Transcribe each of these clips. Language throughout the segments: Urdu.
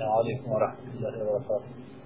السلام علیکم ورحمۃ اللہ وبرکاتہ۔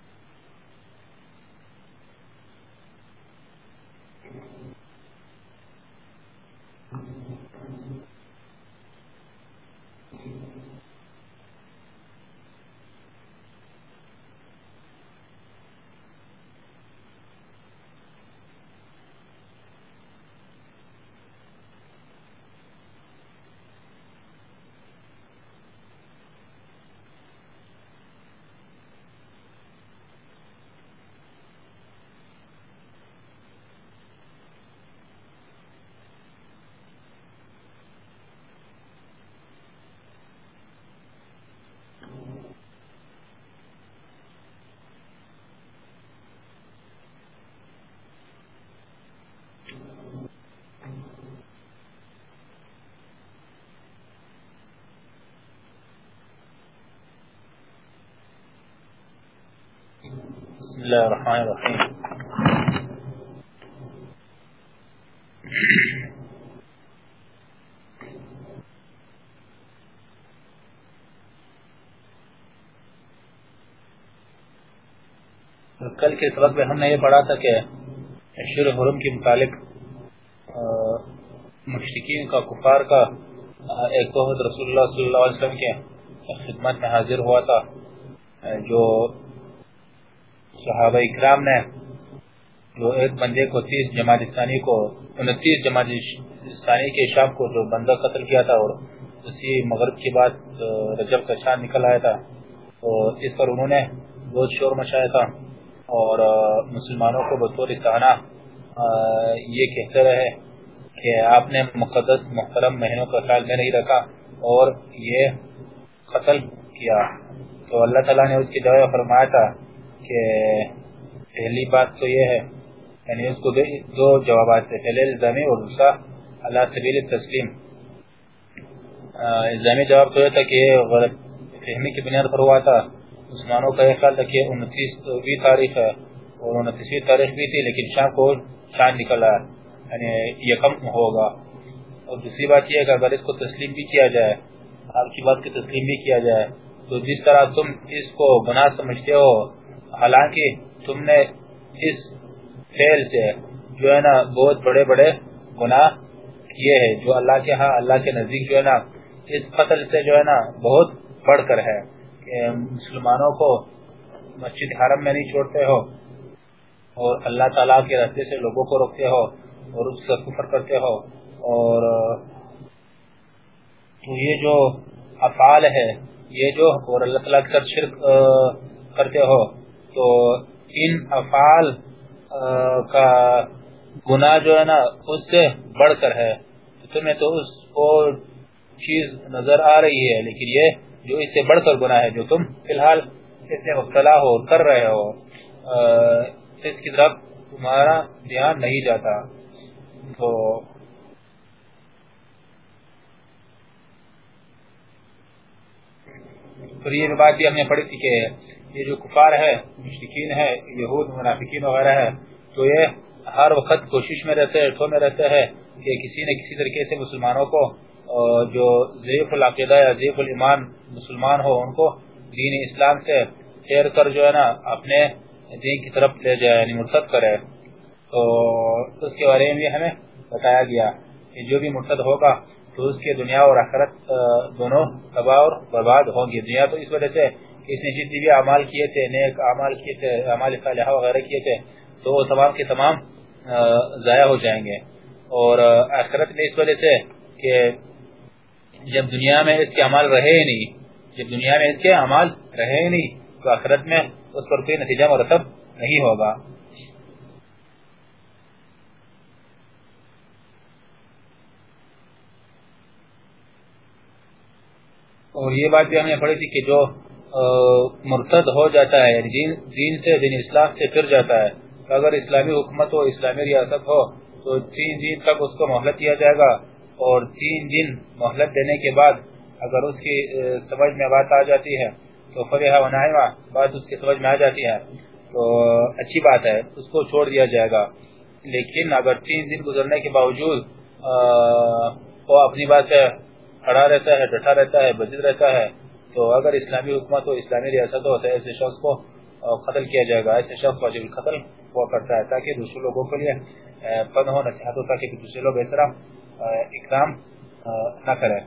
بسم اللہ الرحمن الرحیم کل کے سبق میں ہم نے یہ پڑھا تھا کہ شر حرم کے متعلق مشرقین کا، کفار کا، ایک بہت رسول اللہ صلی اللہ علیہ وسلم کے خدمت میں حاضر ہوا تھا، جو صحابہ اکرام نے، جو ایک بندے کو تیس جماعت ثانی کو، انتیس جماعت ثانی کے شام کو جو بندہ قتل کیا تھا اور اسی مغرب کی بات رجب کا چاند نکل آیا تھا۔ تو اس پر انہوں نے بہت شور مچایا تھا اور، مسلمانوں کو بطور اتحانہ یہ کہتے رہے کہ آپ نے مقدس محترم مہینوں کا خیال میں نہیں رکھا اور یہ قتل کیا۔ تو اللہ تعالیٰ نے اس کی دعوی فرمایا تھا کہ پہلی بات تو یہ ہے یعنی اس کو دو جوابات تھے۔ پہلے الزامی اور دوسرا اللہ سبیل تسلیم الزامی جواب تو یہ تھا کہ غلط فہمی کی بنیاد پر ہوا تھا۔ مسلمانوں کا یہ خیال تھا کہ انتیسویں تاریخ ہے اور انتیسویں تاریخ بھی تھی، لیکن شام کو چاند نکلا یعنی یکم ہوگا۔ اور دوسری بات یہ ہے کہ اگر اس کو تسلیم بھی کیا جائے آپ کی بات کی تسلیم بھی کیا جائے، تو جس طرح تم اس کو گناہ سمجھتے ہو، حالانکہ تم نے اس فیل سے جو ہے نا بہت بڑے بڑے گناہ کیے ہیں، جو اللہ کے ہاں اللہ کے نزدیک جو ہے نا اس قتل سے جو ہے نا بہت بڑھ کر ہے کہ مسلمانوں کو مسجد حرم میں نہیں چھوڑتے ہو اور اللہ تعالیٰ کے راستے سے لوگوں کو روکتے ہو۔ اور اس کا کفر کرتے ہو اور یہ جو افعال ہے، یہ جو اور اللہ تعالیٰ کے ساتھ شرک کرتے ہو، تو ان افعال کا گناہ جو ہے نا، اس سے بڑھ کر ہے۔ تمہیں تو اس کو چیز نظر آ رہی ہے، لیکن یہ جو اس سے بڑھ کر گناہ ہے، جو تم فی الحال اس مبتلا ہو، کر رہے ہو اس کی طرف تمہارا دھیان نہیں جاتا۔ تو پھر یہ بات بھی ہم نے پڑھی تھی کہ یہ جو کفار ہے مشرقین ہے، یہود، منافقین وغیرہ ہے، تو یہ ہر وقت کوشش میں رہتے ہیں میں رہتے ہیں کہ کسی نہ کسی طریقے سے مسلمانوں کو جو ضعیف العقیدہ یا ضعیف الایمان مسلمان ہو، ان کو دین اسلام سے پھیر کر جو ہے نا، اپنے دین کی طرف لے جائے یعنی مرتد کرے۔ تو اس کے بارے میں بھی ہمیں بتایا گیا کہ جو بھی مرتد ہوگا تو اس کے دنیا اور آخرت دونوں تباہ اور برباد ہوں گی دنیا تو اس وجہ سے اس نے جتنی بھی اعمال کیے تھے، نیک اعمال کیے تھے، اعمال صالحہ وغیرہ کیے تھے، تو وہ تمام کے تمام ضائع ہو جائیں گے۔ اور آخرت میں اس وجہ سے کہ جب دنیا میں اس کے اعمال رہے ہی نہیں، جب دنیا میں اس کے اعمال رہے ہی نہیں، تو آخرت میں اس پر کوئی نتیجہ مرتب نہیں ہوگا۔ اور یہ بات بھی ہم نے پڑھی تھی کہ جو مرتد ہو جاتا ہے یعنی دین سے دین اسلام سے پھر جاتا ہے اگر اسلامی حکومت ہو، اسلامی ریاست ہو، تو تین دن تک اس کو محلت دیا جائے گا۔ اور تین دن محلت دینے کے بعد اگر اس کی سمجھ میں بات آ جاتی ہے، تو فرحا ونائمہ بات اس کی سمجھ میں آ جاتی ہے، تو اچھی بات ہے، اس کو چھوڑ دیا جائے گا۔ لیکن اگر تین دن گزرنے کے باوجود وہ اپنی بات کھڑا رہتا ہے، ڈٹا رہتا ہے بجد رہتا ہے، تو اگر اسلامی حکومت ہو اسلامی ریاست ہو تو ایسے شخص کو قتل کیا جائے گا۔ ایسے شخص واجب القتل ہوا کرتا ہے، تاکہ دوسرے لوگوں کے لیے پن ہو نصیحت ہو تاکہ دوسرے لوگ اس طرح اقدام نہ کریں۔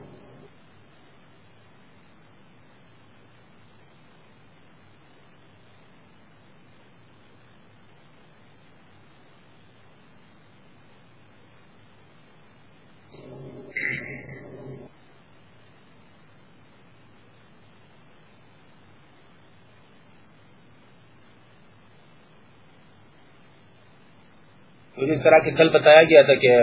تو جس طرح کہ کل بتایا گیا تھا کہ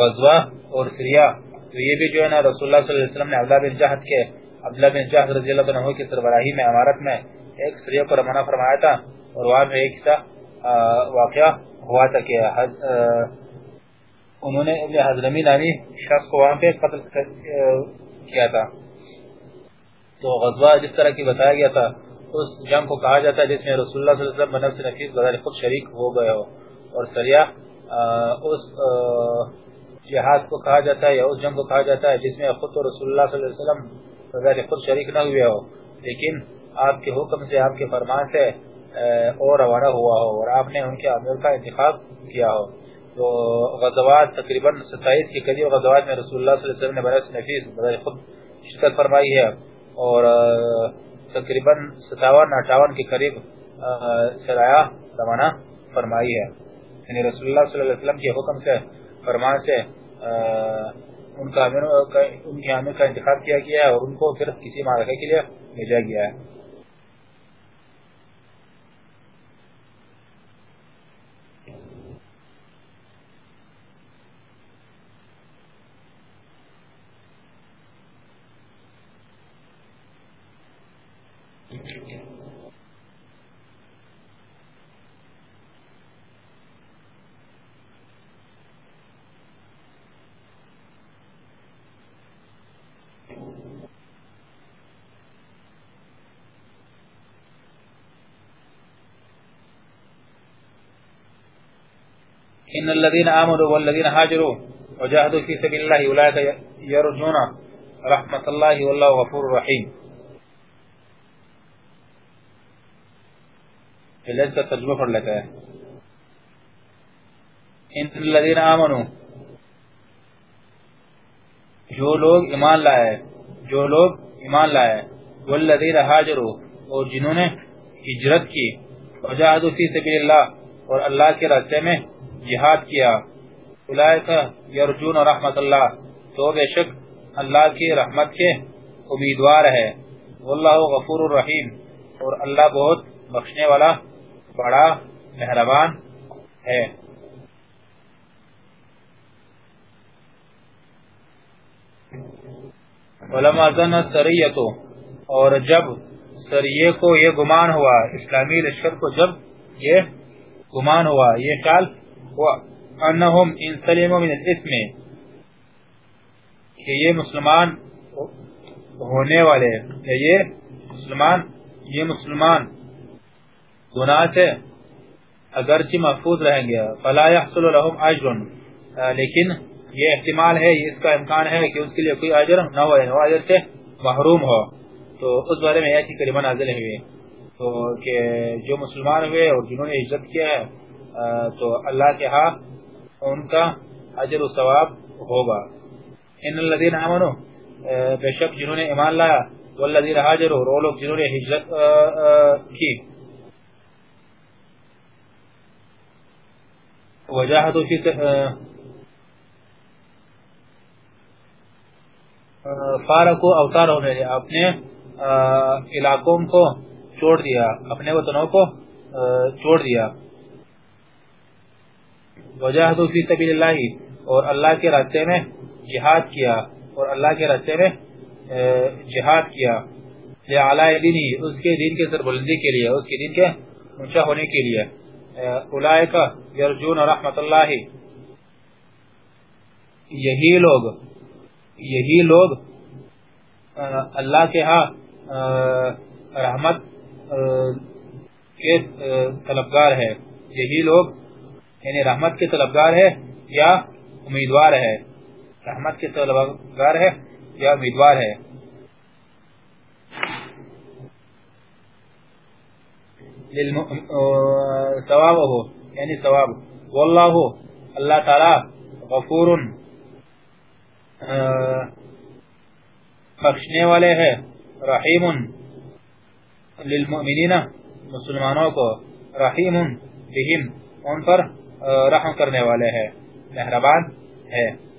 غزوہ اور سریہ تو یہ بھی جو ہے نا، رسول اللہ صلی اللہ علیہ وسلم نے عبداللہ بن جہد کے، عبداللہ بن جہد رضی اللہ عنہ کی سربراہی میں امارت میں ایک سریہ کو روانہ فرمایا تھا اور وہاں میں ایک سا واقعہ ہوا تھا کہ انہوں نے ابن حضرمی نامی شخص کو وہاں پہ قتل کیا تھا۔ تو غزوہ جس طرح کی بتایا گیا تھا، اس جنگ کو کہا جاتا ہے جس میں رسول اللہ صلی اللہ علیہ وسلم بنفس نفیس بغیر خود شریک ہو گئے ہو۔ اور سریا اس جہاد کو کہا جاتا ہے یا اس جنگ کو کہا جاتا ہے جس میں خود تو رسول اللہ صلی اللہ علیہ وسلم بغیر خود شریک نہ ہوئے ہو، لیکن آپ کے حکم سے، آپ کے فرمان سے اور روانہ ہوا ہو اور آپ نے ان کے امیر کا انتخاب کیا ہو۔ تو غزوات تقریباً ستائیس کے قریب غزوات میں رسول اللہ صلی اللہ علیہ وسلم نے برس نفیس، بغیر خود شرکت فرمائی ہے اور تقریباً ستاون، اٹھاون کے قریب سرایہ روانہ فرمائی ہے۔ یعنی رسول اللہ صلی اللہ علیہ وسلم کے حکم سے، فرمان سے ان کا ان کے عامر کا انتخاب کیا گیا ہے اور ان کو پھر کسی معرکے کے لیے بھیجا گیا ہے۔ ان الذين امنوا والذين هاجروا وجاهدوا في سبيل الله اولئك يرجون رحمت الله والله غفور رحيم. فلس کا ترجمہ پڑھ لیتا ہے ان الذين امنوا جو لوگ ایمان لائے، جو لوگ ایمان لائے، والذین هاجروا اور جنہوں نے ہجرت کی وجاهدوا في سبيل الله اور اللہ کے راستے میں جہاد کیا۔ یرجون رحمت اللہ۔ تو بے شک اللہ کی رحمت کے امیدوار ہے۔ واللہ غفور الرحیم۔ اور اللہ بہت بخشنے والا، بڑا مہربان ہے۔ علماء زن سریتو اور جب سریے کو یہ گمان ہوا، اسلامی لشکر کو جب یہ گمان ہوا، یہ خیال وانہم ان سلموا من الاسم کہ یہ مسلمان ہونے والے ہیں یہ مسلمان یہ مسلمان گناہ سے اگرچہ محفوظ رہیں گے۔ فلا يحصل لهم اجر لیکن یہ احتمال ہے اس کا امکان ہے کہ اس کے لیے کوئی اجر نہ ہو یعنی اجر سے محروم ہو۔ تو اس بارے میں ایسی کلمہ نازل ہوئی۔ تو کہ جو مسلمان ہوئے اور جنہوں نے ہجرت کیا ہے تو اللہ کے ہاں ان کا اجر و ثواب ہوگا۔ ان الذين امنوا بے شک جنہوں نے ایمان لایا، والذین هاجروا وہ لوگ جنہوں نے ہجرت کی۔ وجاهدوا في فارقوا اوطارهم نے اپنے علاقوں کو چھوڑ دیا، اپنے وطنوں کو چھوڑ دیا۔ وجاہدو فی سبیل اللہ اور اللہ کے راستے میں جہاد کیا۔ اور اللہ کے راستے میں جہاد کیا۔ لعلاء دینی، اس کے دین کے سربلندی کے لیے، اس کے دین کے اونچا ہونے کے لیے۔ اولائکا یرجون رحمت اللہ۔ یہی لوگ یہی لوگ اللہ کے ہاں رحمت کے طلبگار ہے یہی لوگ یعنی رحمت کے طلبگار ہے یا امیدوار ہے؟ رحمت کے طلبگار ہے یا امیدوار ہے؟ ثواب ہو یعنی ثواب. واللہ، اللہ تعالی غفور بخشنے والے ہے، رحیم. للمؤمنین، مسلمانوں کو رحیم بہم، ان پر رحم کرنے والے ہیں۔ مہربان ہے۔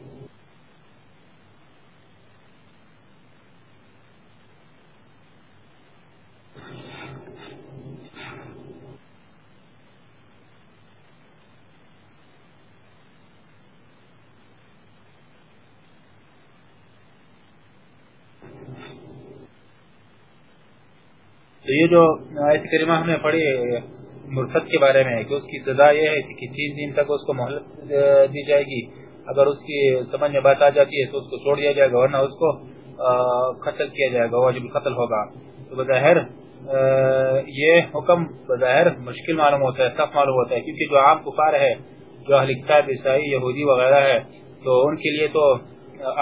تو یہ جو آیت کریمہ ہم نے پڑھی مرتد کے بارے میں کہ اس کی سزا یہ ہے کہ تین دن تک اس کو مہلت دی جائے گی۔ اگر اس کی سمجھ میں بات آ جاتی ہے تو اس کو چھوڑ دیا جائے گا، ورنہ اس کو قتل کیا جائے گا، واجب قتل ہوگا۔ تو بظاہر یہ حکم بظاہر مشکل معلوم ہوتا ہے، سخت معلوم ہوتا ہے۔ کیونکہ جو عام کفار ہے، جو اہل کتاب عیسائی، یہودی وغیرہ ہے، تو ان کے لیے تو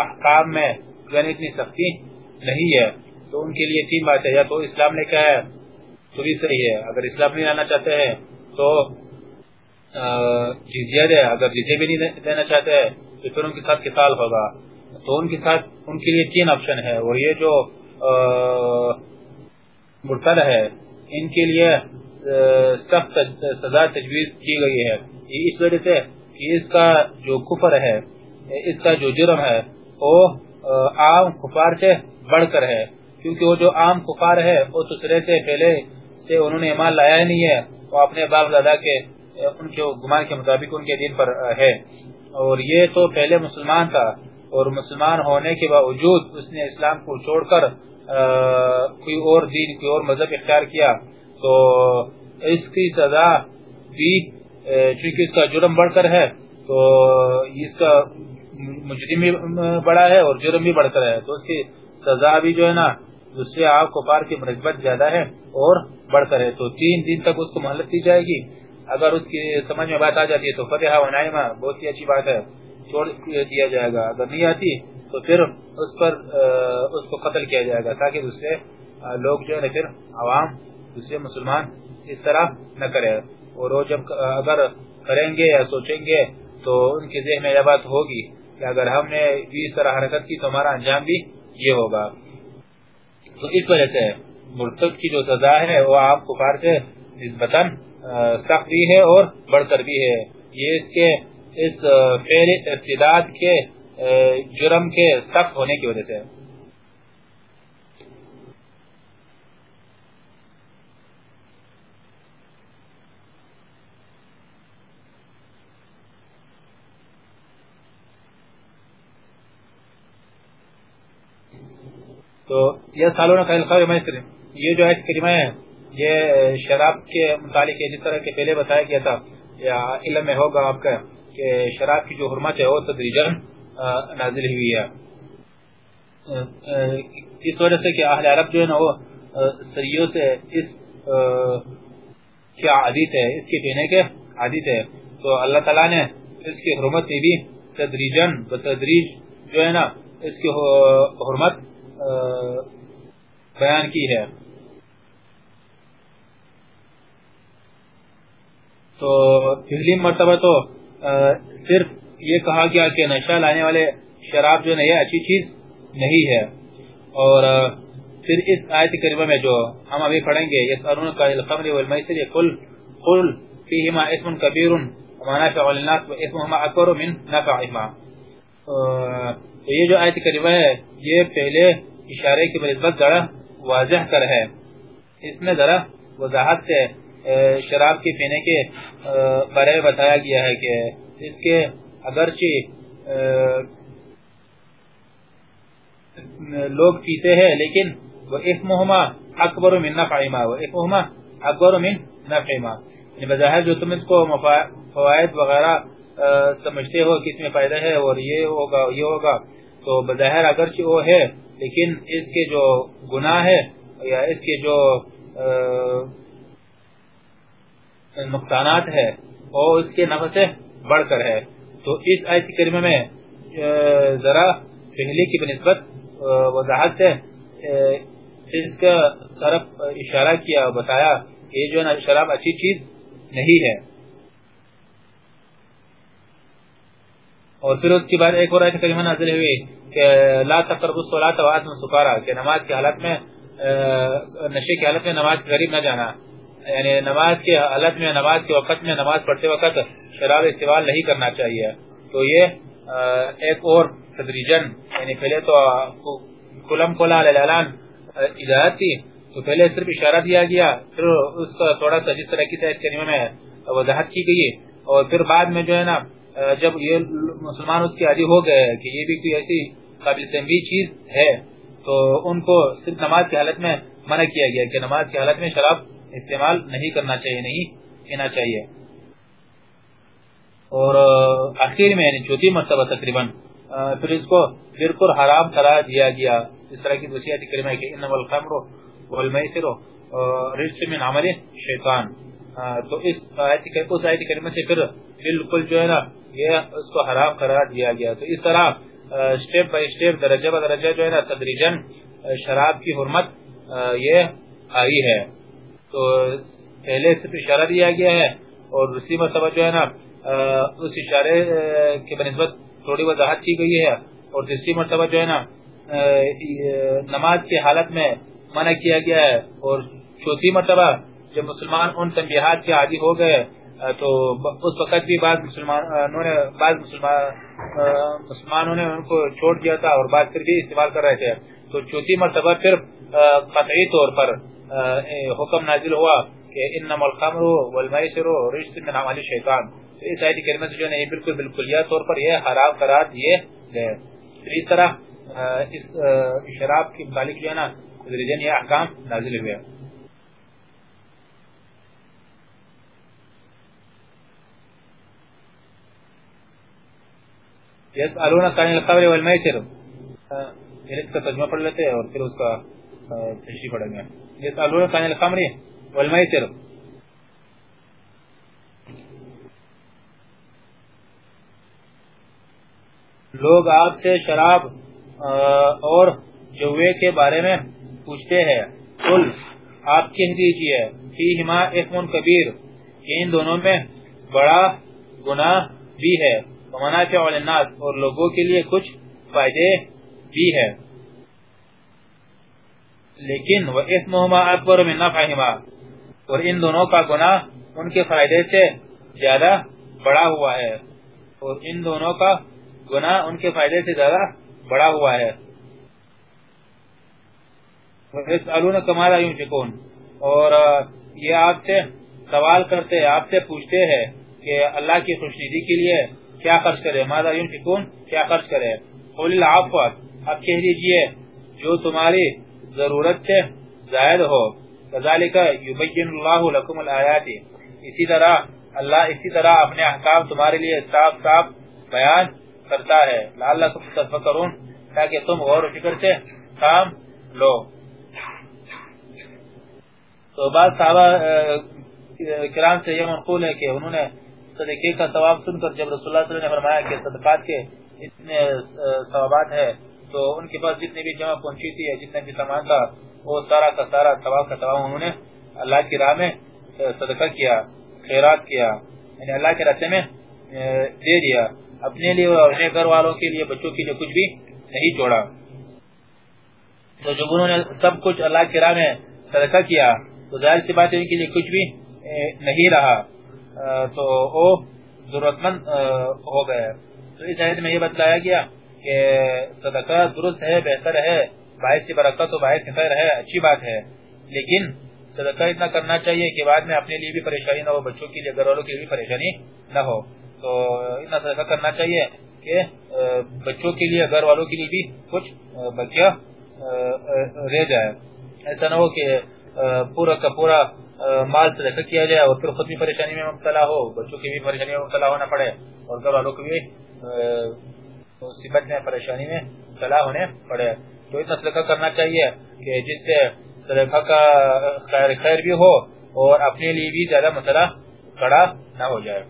احکام میں یعنی اتنی سختی نہیں ہے۔ تو ان کے لیے تین بات ہے یا تو اسلام نے کہا ہے بھی صحیح ہے اگر اسلام نہیں آنا چاہتے ہیں تو جزیہ جی دے اگر جزیہ بھی نہیں دینا چاہتے ہیں، تو پھر ان کے ساتھ قتال ہوگا۔ تو ان کے ساتھ ان کے لیے تین آپشن ہے۔ اور یہ جو مرتد ہے، ان کے لیے سخت سزا تجویز کی گئی ہے۔ اس وجہ سے کہ اس کا جو کفر ہے، اس کا جو جرم ہے، وہ عام کفار سے بڑھ کر ہے۔ کیونکہ وہ جو عام کفار ہے، وہ دوسرے سے پہلے سے انہوں نے ایمان لایا ہی نہیں ہے۔ وہ اپنے باپ دادا کے، ان کے گمان کے مطابق ان کے دین پر ہے۔ اور یہ تو پہلے مسلمان تھا۔ اور مسلمان ہونے کے باوجود اس نے اسلام کو چھوڑ کر کوئی اور دین، کوئی اور مذہب اختیار کیا۔ تو اس کی سزا بھی چونکہ اس کا جرم بڑھ کر ہے، تو اس کا مجرم بھی بڑا ہے اور جرم بھی بڑھ کر ہے۔ تو اس کی سزا بھی جو ہے نا دوسرے آپ کفار کی منسبت زیادہ ہے اور بڑھ کر ہے تو تین دن تک اس کو محلت دی جائے گی۔ اگر اس کی سمجھ میں بات آ جاتی ہے تو فتح و نائمہ بہت ہی اچھی بات ہے، چھوڑ دیا جائے گا۔ اگر نہیں آتی تو پھر اس پر اس کو قتل کیا جائے گا تاکہ دوسرے لوگ جو ہے پھر عوام دوسرے مسلمان اس طرح نہ کرے۔ اور وہ جب اگر کریں گے یا سوچیں گے تو ان کے ذہن میں یہ بات ہوگی کہ اگر ہم نے اس طرح حرکت کی تو ہمارا انجام بھی یہ ہوگا۔ تو اس وجہ سے مرتد کی جو سزا ہے وہ آپ کفار سے نسبتاً سخت بھی ہے اور بڑھ کر بھی ہے۔ یہ اس کے، اس فعل ارتداد کے جرم کے سخت ہونے کی وجہ سے۔ تو یہ سالوں کا الخواب میسر یہ جو آیت کریمہ ہے، یہ شراب کے متعلق ہے جس طرح کے پہلے بتایا گیا تھا، یا علم میں ہوگا آپ کا، کہ شراب کی جو حرمت ہے، وہ تدریجن نازل ہوئی ہے۔ اس وجہ سے کہ اہل عرب جو ہے نا، وہ سریوں سے اس کیا عادیت ہے، اس کے پینے کے عادیت ہے۔ تو اللہ تعالیٰ نے اس کی حرمت میں بھی تدریجن بتدریج جو ہے نا، اس کی حرمت بیان کی ہے۔ تو پہلی مرتبہ تو صرف یہ کہا گیا کہ نشہ لانے والے شراب جو نہیں ہے، اچھی چیز نہیں ہے۔ اور پھر اس آیت کریمہ میں جو ہم ابھی پڑھیں گے، یسألون کا الخمر والمیسر قل قل فیہما اسم کبیر ومنافع للناس واسمهما اکبر من نفعهما۔ تو یہ جو آیت کریمہ ہے، یہ پہلے اشارے کی بنسبت ذرا واضح کر ہے۔ اس میں ذرا وضاحت سے شراب کے پینے کے بارے میں بتایا گیا ہے کہ اس کے اگرچہ لوگ پیتے ہیں، لیکن وہ اسمہما اکبر من نفعما وہ اسمہما اکبر من نفعما یعنی بظاہر جو تم اس کو فوائد وغیرہ سمجھتے ہو کہ اس میں فائدہ ہے، اور یہ ہوگا یہ ہوگا۔ تو بظاہر اگرچہ وہ ہے لیکن اس کے جو گناہ ہے یا اس کے جو نقصانات ہے، وہ اس کے نفع سے بڑھ کر ہے۔ تو اس آیت کریمہ میں ذرا پہلے کی بنسبت وضاحت سے اس کا طرف اشارہ کیا، بتایا یہ جو ہے شراب اچھی چیز نہیں ہے۔ اور پھر اس کے بعد ایک اور آیت کریمہ نازل ہوئی کہ لا تقربوا الصلاة وانتم سکارا کہ نماز کی حالت میں نشے کی حالت میں نماز کے قریب نہ جانا۔ یعنی نماز کی حالت میں، نماز کے وقت میں نماز پڑھتے وقت شراب استعمال نہیں کرنا چاہیے۔ تو یہ ایک اور تدریجن یعنی پہلے تو کلم کلا اعلان اجازت تھی، تو پہلے صرف اشارہ دیا گیا، پھر اس کا تھوڑا سا جس طرح کی کریمہ میں وضاحت کی گئی، اور پھر بعد میں جو ہے نا جب یہ مسلمان اس کے عادی ہو گئے کہ یہ بھی کوئی ایسی قابل تنبیہ چیز ہے، تو ان کو صرف نماز کی حالت میں منع کیا گیا کہ نماز کی حالت میں شراب استعمال نہیں کرنا چاہیے، نہیں پینا چاہیے۔ اور آخر میں یعنی چوتھی مرتبہ تقریباً پھر اس کو بالکل حرام قرار دیا گیا۔ اس طرح کی وصیت کریمہ ہے کہ انما الخمر والمیسر رجس من عمل شیطان۔ تو اس آیت اس آیت کریمہ سے پھر بالکل جو ہے نا، یہ اس کو حرام قرار دیا گیا۔ تو اس طرح سٹیپ بائی سٹیپ درجہ با درجہ جو ہے نا تدریجن شراب کی حرمت یہ آئی ہے۔ تو پہلے صرف اشارہ دیا گیا ہے اور دوسری مرتبہ جو ہے نا اس اشارے کے بنسبت تھوڑی وضاحت کی گئی ہے۔ اور تیسری مرتبہ جو ہے نا نماز کی حالت میں منع کیا گیا ہے۔ اور چوتھی مرتبہ جب مسلمان ان تنبیہات کے عادی ہو گئے تو اس وقت بھی بعض مسلمانوں نے، بعض مسلمانوں نے ان کو چھوڑ دیا تھا اور بعض پھر بھی استعمال کر رہے تھے۔ تو چوتھی مرتبہ پھر قطعی طور پر حکم نازل ہوا کہ انما الخمر والمیسر رجس من عمل شیطان اس آیت کریمہ سے جو ہے بالکل بالکل یہ طور پر یہ حرام قرار دیے گئے۔ اس طرح اس شراب کی متعلق جو ہے نا یہ احکام نازل ہوئے۔ یسالونک عن الخمر والمیسر پھر اس کا ترجمہ پڑھ لیتے ہیں اور پھر اس کا تشریح پڑھیں گے. یسالونک عن الخمر والمیسر لوگ آپ سے شراب اور جوے کے بارے میں پوچھتے ہیں. قل، آپ کہہ دیجیے فیہما اثم کبیر. کہ ان دونوں میں بڑا گناہ بھی ہے. ومنافع للناس اور لوگوں کے لیے کچھ فائدے بھی ہے لیکن وہ اسمہما اکبر من نفعہما اور ان دونوں کا گناہ ان کے فائدے سے زیادہ بڑا ہوا ہے۔ اور ان دونوں کا گناہ ان کے فائدے سے زیادہ بڑا ہوا ہے۔ کمالا یوں شکون اور یہ آپ سے سوال کرتے، آپ سے پوچھتے ہیں کہ اللہ کی خوشنیدی کے لیے کیا خرچ کرے؟ مادا ينفقون؟ کیا خرچ کرے؟ قول العفو اب کہہ دیجیے، جو تمہاری ضرورت سے زائد ہو۔ كذلك يبين الله لكم الآيات اسی طرح اللہ اسی طرح اپنے احکام تمہارے لیے صاف صاف بیان کرتا ہے۔ لعلکم تتفکرون تاکہ تم غور و فکر سے کام لو۔ تو بعض صحابہ کرام سے یہ منقول ہے کہ انہوں نے صدقے کا ثواب سن کر جب رسول اللہ صلی اللہ علیہ وسلم نے فرمایا کہ صدقات کے اتنے ثوابات ہیں، تو ان کے پاس جتنے بھی جمع پہنچی تھی جتنے بھی سامان تھا، وہ سارا کا سارا ثواب کا ثواب انہوں نے اللہ کی راہ میں صدقہ کیا، خیرات کیا یعنی اللہ کے راستے میں دے دیا، اپنے لیے اور اپنے گھر والوں کے لیے، بچوں کے لیے کچھ بھی نہیں چھوڑا۔ تو جب انہوں نے سب کچھ اللہ کی راہ میں صدقہ کیا، تو ظاہر سی بات ان کے لیے کچھ بھی نہیں رہا۔ تو وہ ضرورت مند ہو گئے۔ تو اس آیت میں یہ بتلایا گیا کہ صدقہ درست ہے، بہتر ہے، باعث کی برکت و باعث خیر ہے، اچھی بات ہے۔ لیکن صدقہ اتنا کرنا چاہیے کہ بعد میں اپنے لیے بھی پریشانی نہ ہو، بچوں کے لیے، گھر والوں کے لیے بھی پریشانی نہ ہو۔ تو اتنا صدقہ کرنا چاہیے کہ بچوں کے لیے، گھر والوں کے لیے بھی کچھ بچیا رہ جائے۔ ایسا نہ ہو کہ پورا کا پورا مال صدقہ کیا جائے اور پھر خود بھی پریشانی میں مبتلا ہو بچوں کی بھی پریشانی میں مبتلا ہونا پڑے اور گھر والوں کو بھی مصیبت میں پریشانی میں مبتلا ہونے پڑے تو اتنا صدقہ کرنا چاہیے کہ جس سے صدقہ کا خیر خیر بھی ہو اور اپنے لیے بھی زیادہ مسئلہ کڑا نہ ہو جائے۔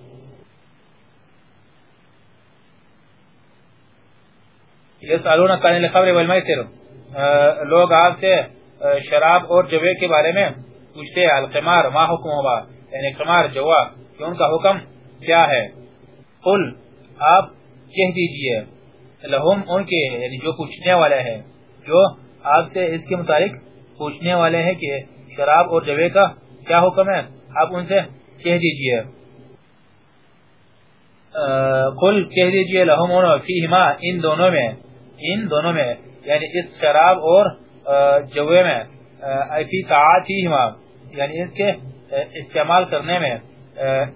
یہ سالون کان الخبر والمیسر لوگ آپ سے شراب اور جوے کے بارے میں پوچھتے ہیں، القمار ما حکم ہوا؟ یعنی قمار جوا کہ ان کا حکم کیا ہے؟ قل، آپ کہہ دیجیے، لہم ان کے یعنی جو پوچھنے والے ہیں، جو آپ سے اس کے متعلق پوچھنے والے ہیں کہ شراب اور جوے کا کیا حکم ہے، آپ ان سے کہہ دیجیے۔ قل، کہہ دیجیے، لہم فیہما، ان دونوں میں، ان دونوں میں یعنی اس شراب اور جوے میں فی تعاتیہما یعنی اس کے استعمال کرنے میں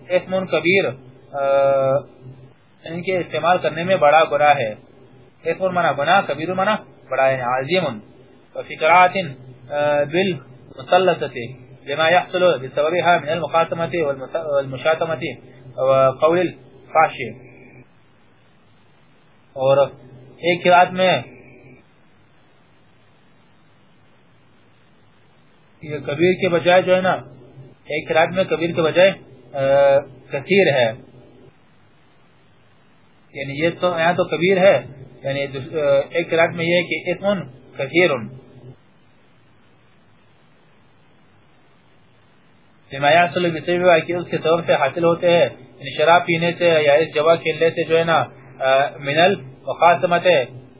اسم کبیر ان کے استعمال کرنے میں بڑا گناہ ہے۔ اسم منع گناہ، کبیر منع بڑا ہے عظیم۔ وفی قرآت بالمسلسة لما يحصل بسببها من المخاتمة والمشاتمة وقول الفاشي اور ایک قرآت میں یہ کبیر کے بجائے جو ہے نا، ایک قرآت میں کبیر کے بجائے کثیر ہے۔ یعنی یہ تو، یہاں تو کبیر ہے۔ یعنی ایک قرآت میں یہ ہے کہ اسم کثیر لما یحصل بسبب کہ اس کے طور سے حاصل ہوتے ہیں۔ یعنی شراب پینے سے یا اس جوا کھیلنے سے جو ہے نا من المخاصمت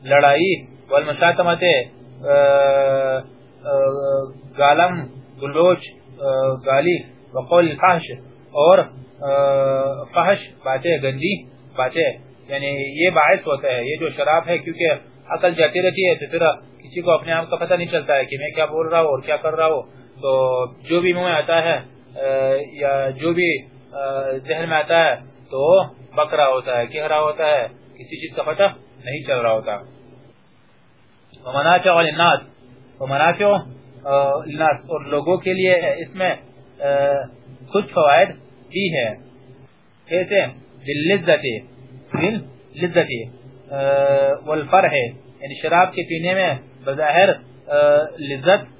لڑائی والمشاتمت گالم، گلوچ گالی، وقول الفحش اور فحش، باتیں، گندی باتیں۔ یعنی یہ باعث ہوتا ہے، یہ جو شراب ہے، کیونکہ عقل جاتی رہتی ہے تو پھر کسی کو اپنے آپ کا پتہ نہیں چلتا ہے کہ میں کیا بول رہا ہوں اور کیا کر رہا ہوں۔ تو جو بھی منہ آتا ہے یا جو بھی ذہن میں آتا ہے، تو بک رہا ہوتا ہے کہہ رہا ہوتا ہے، کسی چیز کا پتہ نہیں چل رہا ہوتا۔ ومنافع للناس ومنافع للناس اور لوگوں کے لیے اس میں کچھ فوائد بھی ہے کیسے باللذت باللذت والفرح یعنی شراب کے پینے میں بظاہر لذت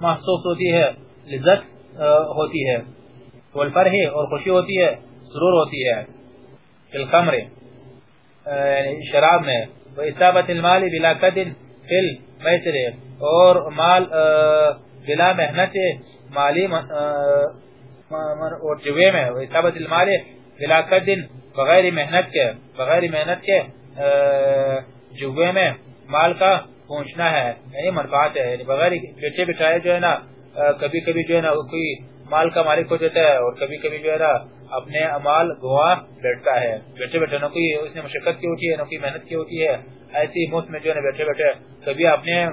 محسوس ہوتی ہے، لذت ہوتی ہے۔ والفرح، اور خوشی ہوتی ہے، سرور ہوتی ہے۔ فی الخمر یعنی شراب میں وَإِسَابَةِ الْمَالِ بِلَا قَدٍ فِي الْمَيْسِرِ اور مال بلا محنت مالی اور جوے میں وَإِسَابَةِ الْمَالِ بِلَا قَدٍ بغیر محنت کے، بغیر محنت کے جوے میں مال کا پہنچنا ہے۔ یعنی منفعات ہے۔ یعنی بغیر بیٹھے بٹھائے جو ہے نا کبھی کبھی جو ہے نا کوئی مال کا مالک ہو جاتا ہے اور کبھی کبھی جو ہے نا اپنے مال گوا بیٹھتا ہے۔ بیٹھے بیٹھے نہ کوئی اس نے مشقت کی ہوتی ہے، نہ کوئی محنت کی ہوتی ہے۔ ایسی مفت میں جو ہے بیٹھے بیٹھے کبھی اپنے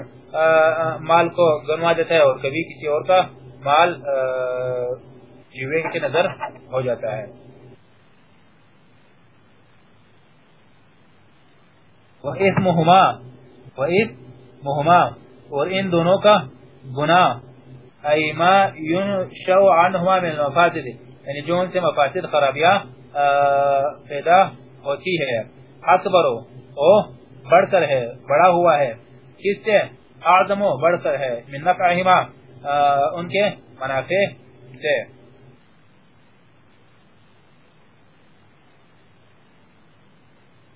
مال کو گنوا دیتا ہے اور کبھی کسی اور کا مال جیوے کی نظر ہو جاتا ہے۔ وَإِثْمُهُمَا وَإِثْمُهُمَا اور ان دونوں کا گناہ۔ ای ما ینشو عنہما من المفاسد. یعنی جو ان سے مفاسد خرابیاں پیدا ہوتی ہے۔ اکبرو او بڑھ کر ہے بڑا ہوا ہے۔ کس سے؟ اعظمو بڑھ کر ہے۔ من نفعہما ان کے منافع سے۔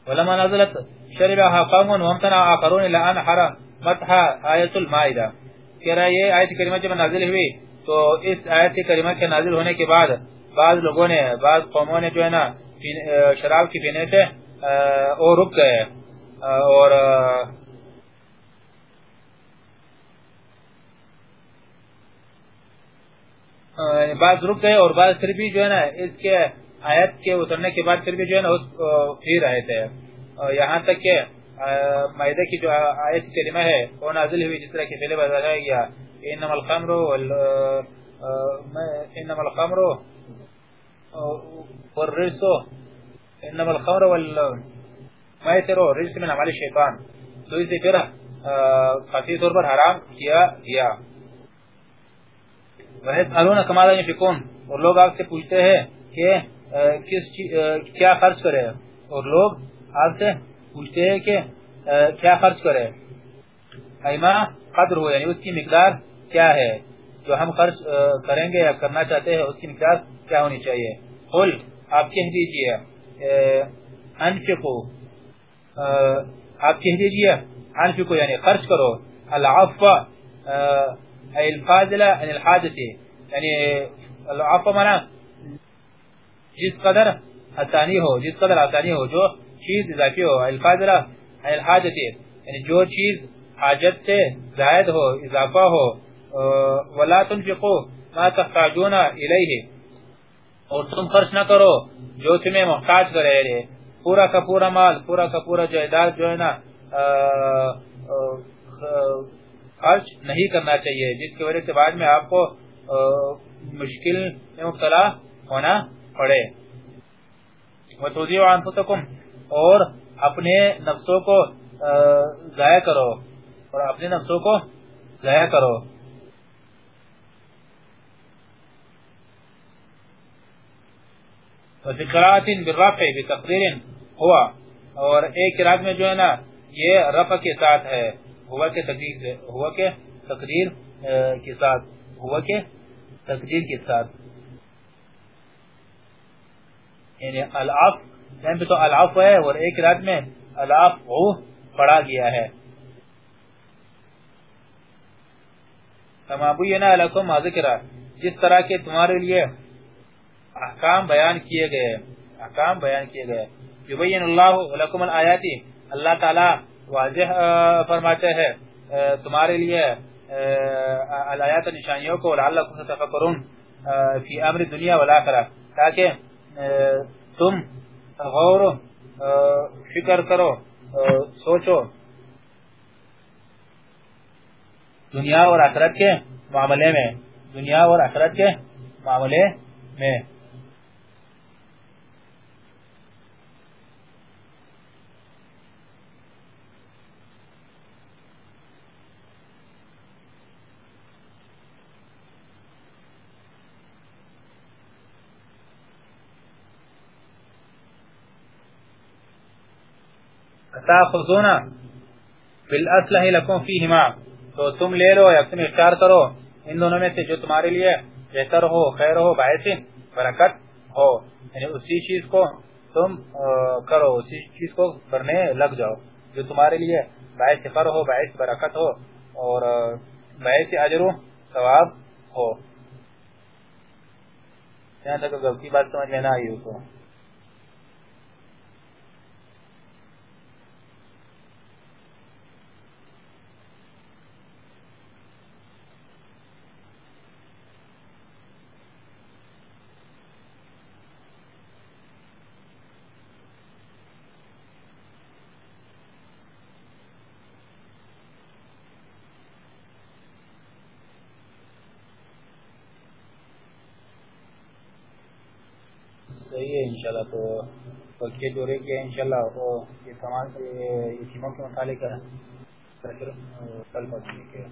ولما نزلت شربها قوم وامتنع آخرون لأن حرمتها آیت المائدہ کہہ رہا ہے یہ آیت کریمہ جب نازل ہوئی تو اس آیت کریمہ کے نازل ہونے کے بعد بعض لوگوں نے، بعض قوموں نے جو ہے نا شراب کی پینے سے اور رک گئے۔ اور یعنی بعض رک گئے اور بعض پھر بھی جو ہے نا اس کے آیت کے اترنے کے بعد پھر بھی جو ہے نا پھر رہے تھے۔ یہاں تک کہ مائدہ کی جو آیت کلمہ ہے، وہ نازل ہوئی جس طرح کہ پہلے بتایا گیا۔ انما الخمر وال انما الخمر والرجس انما الخمر والمائتر رجس من عمال الشیطان۔ تو اسے پھر خاصی طور پر حرام کیا گیا۔ وَيَسْأَلُونَ كَمَا لَا يَنْفِقُونَ۔ اور لوگ آپ سے پوچھتے ہیں کہ کس کیا خرچ کرے۔ اور لوگ آپ سے پوچھتے ہیں کہ کیا خرچ کرے؟ ایما، قدر ہو یعنی اس کی مقدار کیا ہے؟ جو ہم خرچ کریں گے یا کرنا چاہتے ہیں، اس کی مقدار کیا ہونی چاہیے؟ قل، آپ کہہ دیجیے انفقو آپ کہہ دیجیے، انفقو یعنی خرچ کرو، العفو أي الفاضلة عن الحاجة يعني یعنی العفو منا جس قدر حتانی ہو، جس قدر حتانی ہو، جو چیز اضافی ہو الفاضلہ عن یعنی جو چیز حاجت سے زائد ہو، اضافہ ہو ولا تنفقوا ما تحتاجون الیہ اور تم خرچ نہ کرو جو تمہیں محتاج کرے۔ رہے پورا کا پورا مال، پورا کا پورا جائیداد جو ہے نا خرچ نہیں کرنا چاہیے، جس کی وجہ سے بعد میں آپ کو مشکل میں مبتلا ہونا پڑے۔ اور اپنے نفسوں کو ضائع کرو۔ اور اپنے نفسوں کو ضائع کرو۔ وفقرات بالرفع بتقدیر ہوا۔ اور ایک رات میں جو ہے نا، یہ رفع کے ساتھ ہے، ہوا کے تقدیر سے، ہوا کے تقدیر کے ساتھ، ہوا کے تقدیر کے ساتھ۔ یعنی العف یہاں پہ تو العف ہے اور ایک رات میں العف پڑا گیا ہے۔ تمابینا لکم ذکر جس طرح کے تمہارے لیے احکام بیان کیے گئے احکام بیان کیے گئے یبین اللہ لکم الآیاتی اللہ تعالی واضح فرماتے ہیں تمہارے لیے الایات نشانیوں کو، لعلکم تتفکرون فی امر دنیا والآخرہ تاکہ تم غور فکر کرو سوچو۔ دنیا اور آخرت کے معاملے میں، دنیا اور آخرت کے معاملے میں۔ تاخذونا بالاسلح لکم فیہما تو تم لے لو یا تم اختیار کرو، ان دونوں میں سے جو تمہارے لیے بہتر ہو، خیر ہو، باعث برکت ہو۔ یعنی اسی چیز کو تم کرو، اسی چیز کو کرنے لگ جاؤ۔ جو تمہارے لیے باعث فر ہو، باعث برکت ہو اور باعث اجر و ثواب ہو۔ یہاں تک غلطی بات سمجھ میں نہ آئی ہو تو صحیح ہے انشاءاللہ تو بچے جو رہ گیا انشاءاللہ وہ یہ سامان یتیموں کے متعلق ہے۔ کل پہنچنے کے۔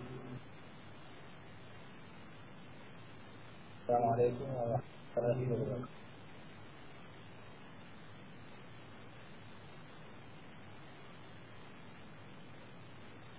السلام علیکم ورحمۃ اللہ وبرکاتہ۔